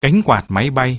cánh quạt máy bay.